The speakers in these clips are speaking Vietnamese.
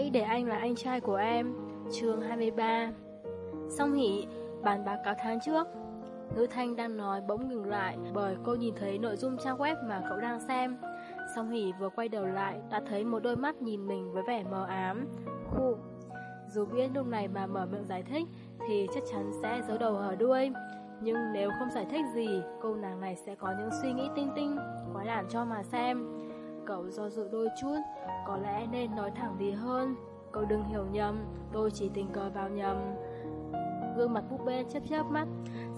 hãy để anh là anh trai của em. chương 23 Song Hỷ, bản báo cáo tháng trước. Ngữ Thanh đang nói bỗng ngừng lại bởi cô nhìn thấy nội dung trang web mà cậu đang xem. Song Hỷ vừa quay đầu lại đã thấy một đôi mắt nhìn mình với vẻ mờ ám. Khu, dù biết lúc này mà mở miệng giải thích thì chắc chắn sẽ giấu đầu hở đuôi. Nhưng nếu không giải thích gì, cô nàng này sẽ có những suy nghĩ tinh tinh, quá làm cho mà xem. Cậu do dự đôi chút, có lẽ nên nói thẳng đi hơn. Cậu đừng hiểu nhầm, tôi chỉ tình cờ vào nhầm. Gương mặt búp bê chớp chớp mắt,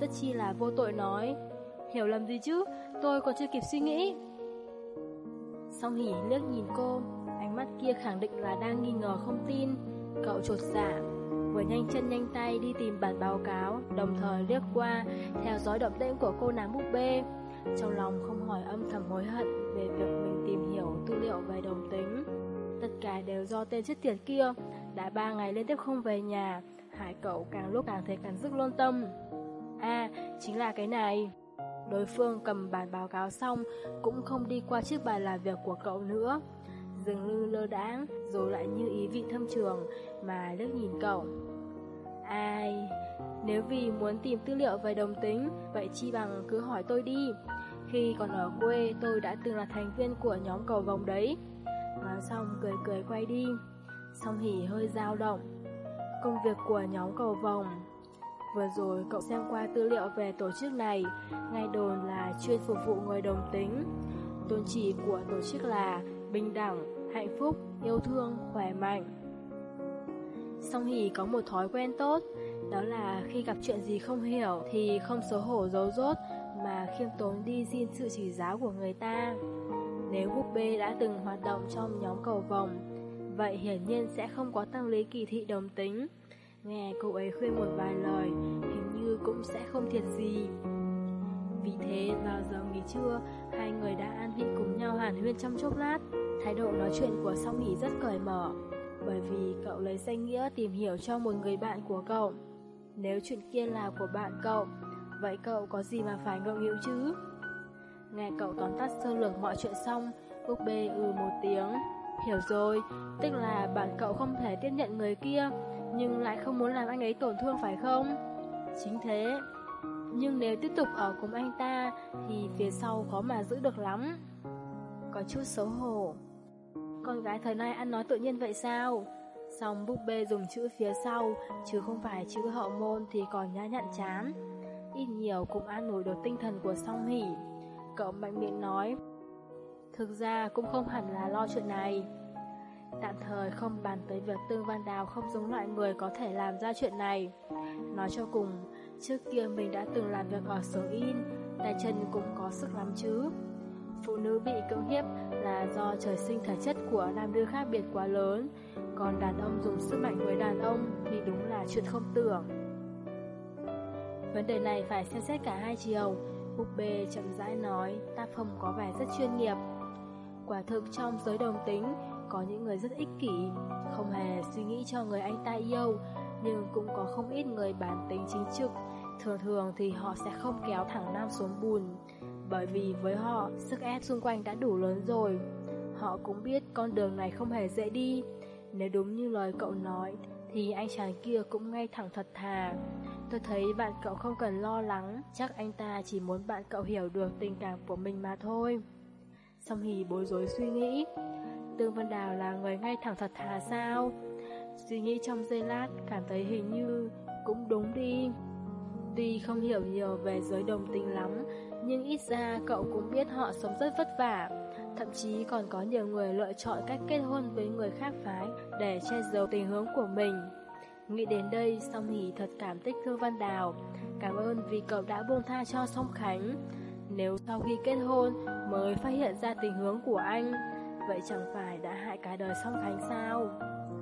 rất chi là vô tội nói. Hiểu lầm gì chứ, tôi còn chưa kịp suy nghĩ. Song hỉ liếc nhìn cô, ánh mắt kia khẳng định là đang nghi ngờ không tin. Cậu trột dạ, vừa nhanh chân nhanh tay đi tìm bản báo cáo, đồng thời liếc qua, theo dõi động tĩnh của cô nàng búp bê. Trong lòng không hỏi âm thầm hối hận về việc mình tìm hiểu tư liệu về đồng tính. Tất cả đều do tên chết tiệt kia, đã ba ngày liên tiếp không về nhà, hải cậu càng lúc càng thấy càng rức lôn tâm. À, chính là cái này. Đối phương cầm bản báo cáo xong, cũng không đi qua chiếc bàn làm việc của cậu nữa dường như lơ đãng, rồi lại như ý vị thâm trường mà liếc nhìn cậu. Ai? Nếu vì muốn tìm tư liệu về đồng tính, vậy chi bằng cứ hỏi tôi đi. Khi còn ở quê, tôi đã từng là thành viên của nhóm cầu vòng đấy. Nói xong cười cười quay đi. Song hỉ hơi dao động. Công việc của nhóm cầu vòng Vừa rồi cậu xem qua tư liệu về tổ chức này, ngay đồn là chuyên phục vụ người đồng tính. Tôn chỉ của tổ chức là bình đẳng, hạnh phúc, yêu thương, khỏe mạnh. Song Hỷ có một thói quen tốt, đó là khi gặp chuyện gì không hiểu thì không xấu hổ giấu rốt khiêm tốn đi xin sự chỉ giáo của người ta. Nếu búp bê đã từng hoạt động trong nhóm cầu vòng, vậy hiển nhiên sẽ không có tâm lý kỳ thị đồng tính. Nghe cô ấy khuyên một vài lời, hình như cũng sẽ không thiệt gì. Vì thế, vào giờ nghỉ trưa, hai người đã ăn vị cùng nhau hàn huyên trong chốc lát. Thái độ nói chuyện của Song Hỷ rất cởi mở, bởi vì cậu lấy danh nghĩa tìm hiểu cho một người bạn của cậu. Nếu chuyện kia là của bạn cậu, vậy cậu có gì mà phải ngượng nghịu chứ? Nghe cậu tóm tắt sơ lược mọi chuyện xong, búp bê ừ một tiếng. Hiểu rồi, tức là bạn cậu không thể tiếp nhận người kia, nhưng lại không muốn làm anh ấy tổn thương phải không? Chính thế. Nhưng nếu tiếp tục ở cùng anh ta, thì phía sau khó mà giữ được lắm. Có chút xấu hổ. Con gái thời nay ăn nói tự nhiên vậy sao? Xong búp bê dùng chữ phía sau, chứ không phải chữ hậu môn thì còn nhã nhặn chán. Ít nhiều cũng an nổi được tinh thần của song hỉ. Cậu mạnh miệng nói, thực ra cũng không hẳn là lo chuyện này. Tạm thời không bàn tới việc Tương Văn Đào không giống loại người có thể làm ra chuyện này. Nói cho cùng, trước kia mình đã từng làm việc ở sở in, tay chân cũng có sức lắm chứ. Phụ nữ bị cưỡng hiếp là do trời sinh thể chất của nam nữ khác biệt quá lớn, còn đàn ông dùng sức mạnh với đàn ông thì đúng là chuyện không tưởng. Vấn đề này phải xem xét cả hai chiều. Búp bê chậm rãi nói, tác phẩm có vẻ rất chuyên nghiệp. Quả thực trong giới đồng tính, có những người rất ích kỷ, không hề suy nghĩ cho người anh ta yêu, nhưng cũng có không ít người bản tính chính trực. Thường thường thì họ sẽ không kéo thẳng nam xuống bùn, bởi vì với họ, sức ép xung quanh đã đủ lớn rồi. Họ cũng biết con đường này không hề dễ đi. Nếu đúng như lời cậu nói, thì anh chàng kia cũng ngay thẳng thật thà. Tôi thấy bạn cậu không cần lo lắng, chắc anh ta chỉ muốn bạn cậu hiểu được tình cảm của mình mà thôi. Song hì bối rối suy nghĩ, Tương Văn Đào là người ngay thẳng thật thà sao? Suy nghĩ trong giây lát, cảm thấy hình như cũng đúng đi. Tuy không hiểu nhiều về giới đồng tính lắm, nhưng ít ra cậu cũng biết họ sống rất vất vả. Thậm chí còn có nhiều người lựa chọn cách kết hôn với người khác phái để che giấu tình hướng của mình. Nghĩ đến đây, Song Hỷ thật cảm kích Thương Văn Đào, cảm ơn vì cậu đã buông tha cho Song Khánh. Nếu sau khi kết hôn mới phát hiện ra tình hướng của anh, vậy chẳng phải đã hại cả đời Song Khánh sao?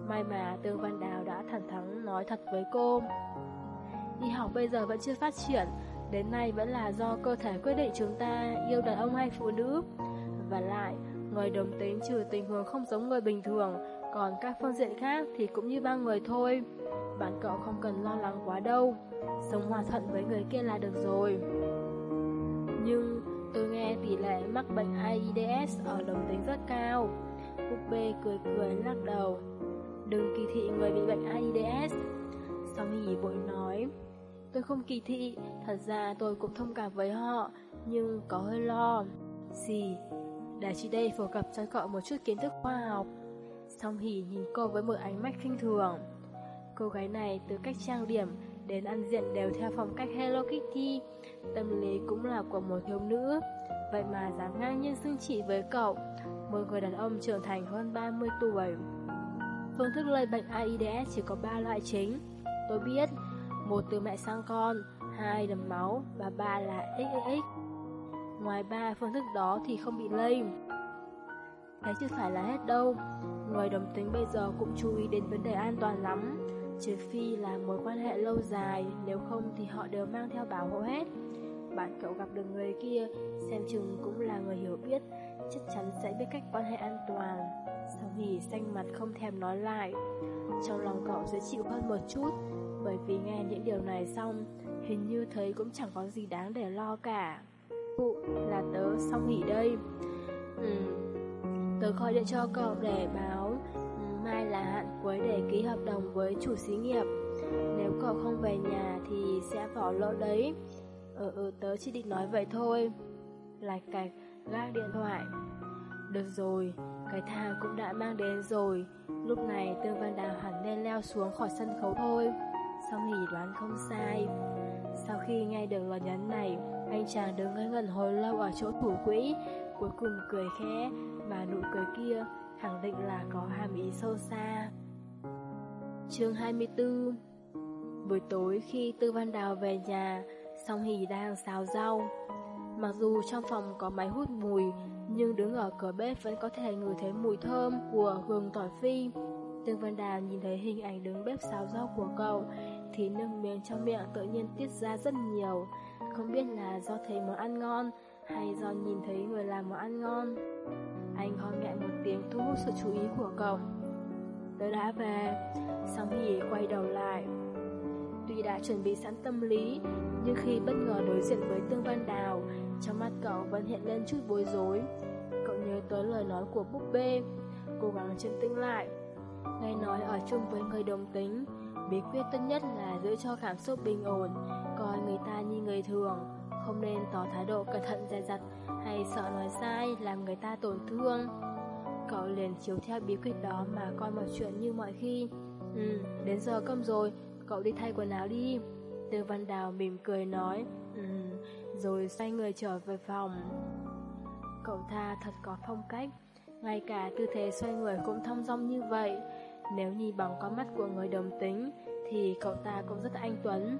May mà Tương Văn Đào đã thẳng thắn nói thật với cô. Y học bây giờ vẫn chưa phát triển, đến nay vẫn là do cơ thể quyết định chúng ta yêu đàn ông hay phụ nữ. Và lại, người đồng tính trừ tình huống không giống người bình thường, còn các phương diện khác thì cũng như ba người thôi. Bạn cậu không cần lo lắng quá đâu, sống hòa thuận với người kia là được rồi. Nhưng tôi nghe tỷ lệ mắc bệnh AIDS ở đồng tính rất cao. Búp bê cười cười lắc đầu. Đừng kỳ thị người bị bệnh AIDS Song Hỷ vội nói Tôi không kỳ thị Thật ra tôi cũng thông cảm với họ Nhưng có hơi lo Gì Để chị đây phổ cập cho cậu một chút kiến thức khoa học Song hỉ nhìn cô với một ánh mắt khinh thường. Cô gái này từ cách trang điểm đến ăn diện đều theo phong cách Hello Kitty, Tâm lý cũng là của một thiếu nữ. Vậy mà dám ngang nhiên xưng chị với cậu, Một người đàn ông trưởng thành hơn 30 tuổi. Phương thức lây bệnh AIDS chỉ có 3 loại chính. Tôi biết, Một từ mẹ sang con, Hai đầm máu Và ba là XXX Ngoài ba phương thức đó thì không bị lây. Đấy chứ phải là hết đâu. Người đồng tính bây giờ cũng chú ý đến vấn đề an toàn lắm Trừ phi là mối quan hệ lâu dài Nếu không thì họ đều mang theo bảo hộ hết. Bạn cậu gặp được người kia Xem chừng cũng là người hiểu biết Chắc chắn sẽ biết cách quan hệ an toàn. Sau hỉ xanh mặt không thèm nói lại Trong lòng cậu dễ chịu hơn một chút Bởi vì nghe những điều này xong Hình như thấy cũng chẳng có gì đáng để lo cả. Cụ, là tớ song nghỉ đây. Ừ Tớ gọi điện cho cậu để báo quấy để ký hợp đồng với chủ xí nghiệp. Nếu cậu không về nhà thì sẽ bỏ lỡ đấy. Ừ ừ tớ chỉ định nói vậy thôi. Lạch cạch, gác điện thoại. Được rồi, cái thang cũng đã mang đến rồi. Lúc này Tương Văn Đào hẳn nên leo xuống khỏi sân khấu thôi. Song hỉ đoán không sai. Sau khi nghe được lời nhắn này, anh chàng đứng ngây ngẩn hồi lâu ở chỗ thủ quỹ, cuối cùng cười khẽ, mà nụ cười kia khẳng định là có hàm ý sâu xa. Chương 24 Buổi tối khi Tư Văn Đào về nhà, Song Hỷ đang xào rau. Mặc dù trong phòng có máy hút mùi, nhưng đứng ở cửa bếp vẫn có thể ngửi thấy mùi thơm của gừng tỏi phi. tư Văn Đào nhìn thấy hình ảnh đứng bếp xào rau của cậu, thì nước miếng trong miệng tự nhiên tiết ra rất nhiều. Không biết là do thấy món ăn ngon, hay do nhìn thấy người làm món ăn ngon. Anh ho nhẹ một tiếng thu hút sự chú ý của cậu Tớ đã về. Song Hỷ quay đầu lại, Tuy đã chuẩn bị sẵn tâm lý, Nhưng khi bất ngờ đối diện với Tương Văn Đào, Trong mắt cậu vẫn hiện lên chút bối rối. Cậu nhớ tới lời nói của búp bê, Cố gắng chân tĩnh lại. Nghe nói ở chung với người đồng tính, Bí quyết tốt nhất là giữ cho cảm xúc bình ổn. Coi người ta như người thường, Không nên tỏ thái độ cẩn thận dè dặt hay sợ nói sai làm người ta tổn thương. Cậu liền chiếu theo bí quyết đó mà coi mọi chuyện như mọi khi. Ừ, đến giờ cơm rồi, cậu đi thay quần áo đi. Tư Văn Đào mỉm cười nói, ừ, rồi xoay người trở về phòng. Cậu tha thật có phong cách, ngay cả tư thế xoay người cũng thông dong như vậy. Nếu nhìn bằng con mắt của người đồng tính, thì cậu ta cũng rất anh tuấn.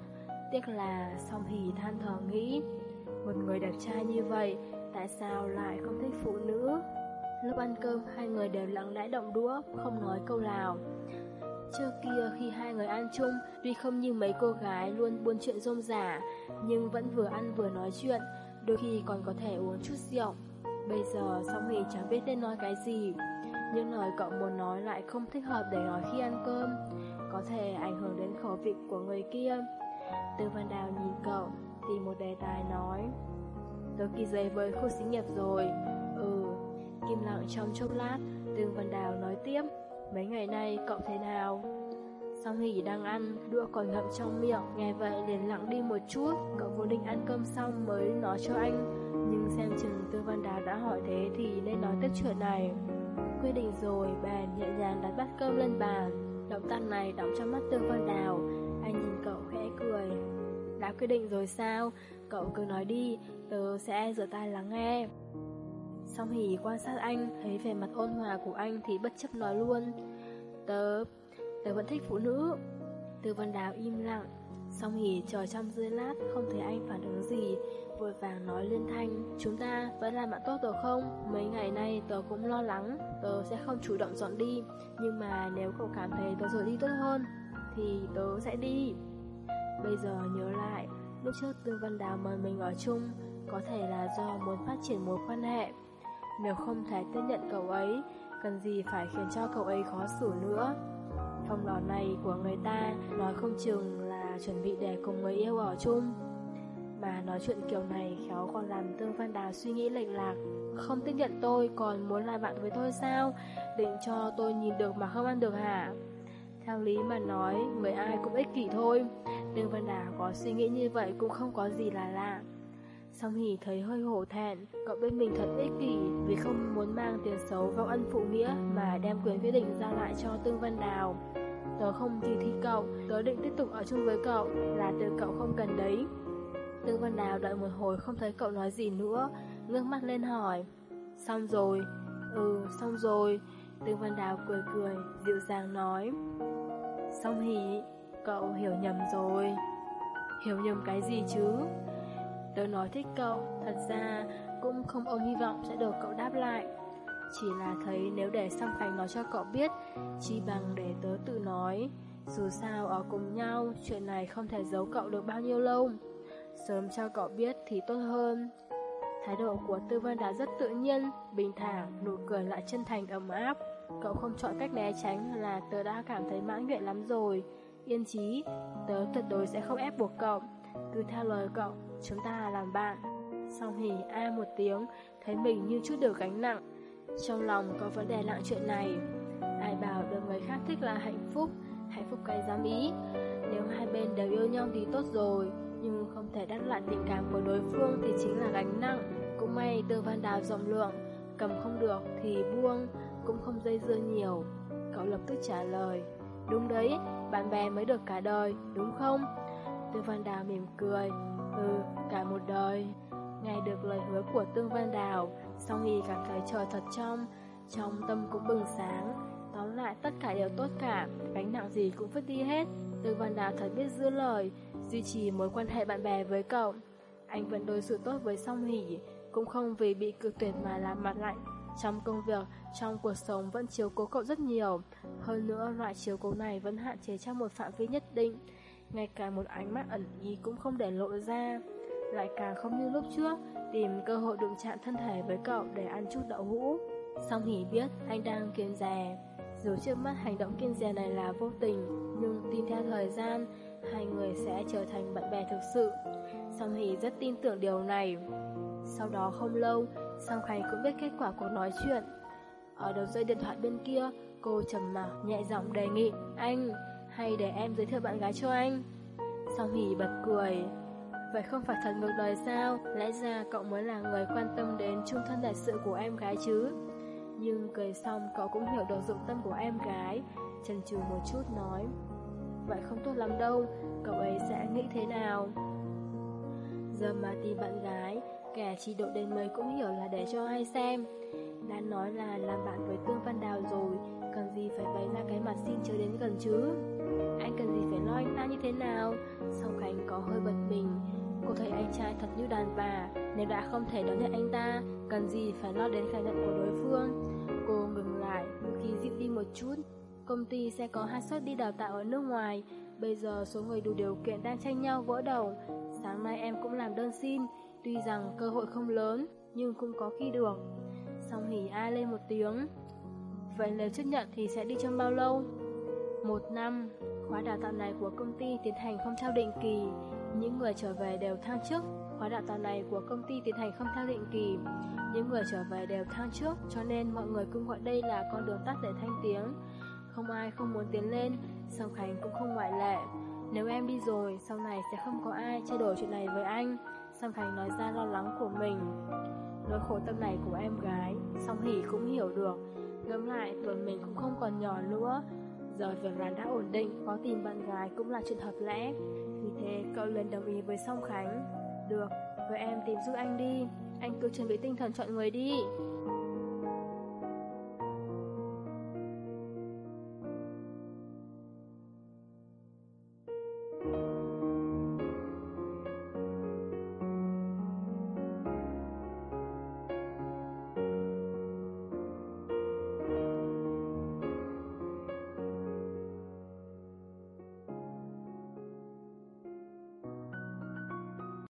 Tiếc là song hỉ than thở nghĩ, một người đẹp trai như vậy Tại sao lại không thích phụ nữ Lúc ăn cơm, hai người đều lặng lẽ động đũa, Không nói câu nào. Trước kia khi hai người ăn chung, Tuy không như mấy cô gái luôn buôn chuyện rôm rả, Nhưng vẫn vừa ăn vừa nói chuyện, Đôi khi còn có thể uống chút rượu. Bây giờ, song hỷ chẳng biết nên nói cái gì. Những lời cậu muốn nói lại không thích hợp để nói khi ăn cơm, Có thể ảnh hưởng đến khẩu vị của người kia. Tư Văn Đào nhìn cậu, Tìm một đề tài nói Tớ kỳ dày với khu xí nghiệp rồi im lặng trong chốc lát, Tương Văn Đào nói tiếp, Mấy ngày nay cậu thế nào? Song Hỷ đang ăn, Đũa còn ngậm trong miệng, Nghe vậy liền lặng đi một chút, Cậu vốn định ăn cơm xong mới nói cho anh. Nhưng xem chừng Tương Văn Đào đã hỏi thế Thì nên nói tiếp chuyện này. Quyết định rồi bèn nhẹ nhàng đặt bát cơm lên bàn. Động tác này đóng trong mắt Tương Văn Đào, Anh nhìn cậu khẽ cười. Đã quyết định rồi sao? Cậu cứ nói đi, Tớ sẽ rửa tay lắng nghe. Song Hỷ quan sát anh Thấy vẻ mặt ôn hòa của anh Thì bất chấp nói luôn. Tớ, tớ vẫn thích phụ nữ. Từ văn đào im lặng. Song Hỷ chờ trong dưới lát Không thấy anh phản ứng gì Vội vàng nói liên thanh Chúng ta vẫn là bạn tốt được không? Mấy ngày nay tớ cũng lo lắng Tớ sẽ không chủ động dọn đi Nhưng mà nếu cậu cảm thấy tớ rời đi tốt hơn Thì tớ sẽ đi. Bây giờ nhớ lại Lúc trước Tương Văn Đào mời mình ở chung có thể là do muốn phát triển mối quan hệ. Nếu không thể tiếp nhận cậu ấy, cần gì phải khiến cho cậu ấy khó xử nữa. phòng đỏ này của người ta nói không chừng là chuẩn bị để cùng người yêu ở chung. Mà nói chuyện kiểu này khéo còn làm Tương Văn Đào suy nghĩ lệch lạc. Không tiếp nhận tôi còn muốn làm bạn với tôi sao? Định cho tôi nhìn được mà không ăn được hả? Theo lý mà nói, người ai cũng ích kỷ thôi. Tương Văn Đào có suy nghĩ như vậy cũng không có gì là lạ. Song Hỷ thấy hơi hổ thẹn, cậu bên mình thật ích kỷ vì không muốn mang tiền xấu vào ân phụ nghĩa mà đem quyền quyết định ra lại cho Tương Văn Đào. Tớ không chỉ thi cậu, tớ định tiếp tục ở chung với cậu, là từ cậu không cần đấy. Tương Văn Đào đợi một hồi không thấy cậu nói gì nữa, ngước mắt lên hỏi. Xong rồi, ừ, xong rồi. Tương Văn Đào cười cười, dịu dàng nói. Xong hỉ, cậu hiểu nhầm rồi. Hiểu nhầm cái gì chứ? Tớ nói thích cậu, thật ra cũng không ôm hy vọng sẽ được cậu đáp lại. Chỉ là thấy nếu để Song thành nói cho cậu biết, chỉ bằng để tớ tự nói. Dù sao ở cùng nhau, chuyện này không thể giấu cậu được bao nhiêu lâu. Sớm cho cậu biết thì tốt hơn. Thái độ của Tư Văn đã rất tự nhiên, bình thản, nụ cười lại chân thành ấm áp. Cậu không chọn cách né tránh là tớ đã cảm thấy mãn nguyện lắm rồi. Yên chí, tớ tuyệt đối sẽ không ép buộc cậu. Cứ theo lời cậu, chúng ta làm bạn. Song hỉ a một tiếng, thấy mình như chút được gánh nặng. Trong lòng có vấn đề nặng chuyện này. Ai bảo được người khác thích là hạnh phúc, hạnh phúc cái dám ý. Nếu hai bên đều yêu nhau thì tốt rồi, nhưng không thể đắt lại tình cảm của đối phương thì chính là gánh nặng. Cũng may Tư Văn Đào rộng lượng, cầm không được thì buông, cũng không dây dưa nhiều. Cậu lập tức trả lời, đúng đấy, bạn bè mới được cả đời, đúng không? Tư Văn Đào mỉm cười, ừ, cả một đời. Nghe được lời hứa của Tương Văn Đào, Song Hì cảm thấy trời thật trong, trong tâm cũng bừng sáng. Tóm lại tất cả đều tốt cả, gánh nặng gì cũng vứt đi hết. Tương Văn Đào thật biết giữ lời, duy trì mối quan hệ bạn bè với cậu. Anh vẫn đối xử tốt với Song Hỷ, cũng không vì bị cực tuyệt mà làm mặt lạnh. Trong công việc, trong cuộc sống vẫn chiếu cố cậu rất nhiều. Hơn nữa, loại chiếu cố này vẫn hạn chế trong một phạm vi nhất định. Ngay cả một ánh mắt ẩn ý cũng không để lộ ra. Lại càng không như lúc trước, tìm cơ hội đụng chạm thân thể với cậu để ăn chút đậu hũ. Song Hỷ biết anh đang kiên rè. Dù trước mắt hành động kiên rè này là vô tình, nhưng tin theo thời gian, hai người sẽ trở thành bạn bè thực sự. Song Hỷ rất tin tưởng điều này. Sau đó không lâu, Song Khánh cũng biết kết quả cuộc nói chuyện. Ở đầu dây điện thoại bên kia, cô trầm mặc nhẹ giọng đề nghị, anh, hay để em giới thiệu bạn gái cho anh. Song Hỷ bật cười. Vậy không phải thật ngược đời sao? Lẽ ra cậu mới là người quan tâm đến trung thân đại sự của em gái chứ? Nhưng cười xong cậu cũng hiểu được dụng tâm của em gái, chần chừ một chút nói. Vậy không tốt lắm đâu, cậu ấy sẽ nghĩ thế nào? Giờ mà tìm bạn gái, kẻ chỉ độ đến mấy cũng hiểu là để cho ai xem. Đã nói là làm bạn với Tương Văn Đào rồi, cần gì phải bấy ra cái mặt xin chơi đến gần chứ? Anh cần gì phải lo anh ta như thế nào? Song Khánh có hơi bật mình. Cô thấy anh trai thật như đàn bà, nếu đã không thể đón nhận anh ta, cần gì phải lo đến khả nhận của đối phương. Cô ngừng lại, khi dịu đi một chút. Công ty sẽ có hai suất đi đào tạo ở nước ngoài, bây giờ số người đủ điều kiện đang tranh nhau vỡ đầu. Sáng nay em cũng làm đơn xin, tuy rằng cơ hội không lớn, nhưng cũng có khi được. Xong hỉ ai lên một tiếng. Vậy nếu chấp nhận thì sẽ đi trong bao lâu? Một năm, khóa đào tạo này của công ty tiến hành không theo định kỳ. Những người trở về đều thăng chức. Khóa đào tạo này của công ty tiến hành không theo định kỳ. Những người trở về đều thăng trước. cho nên mọi người cũng gọi đây là con đường tắt để thanh tiếng. Không ai không muốn tiến lên, Song Khánh cũng không ngoại lệ. Nếu em đi rồi, sau này sẽ không có ai trao đổi chuyện này với anh. Song Khánh nói ra lo lắng của mình. Nỗi khổ tâm này của em gái, Song Hỷ cũng hiểu được. Ngẫm lại, tuổi mình cũng không còn nhỏ nữa. Giờ việc làm đã ổn định, có tìm bạn gái cũng là chuyện hợp lẽ. Vì thế, cậu liền đồng ý với Song Khánh. Được, với em tìm giúp anh đi. Anh cứ chuẩn bị tinh thần chọn người đi.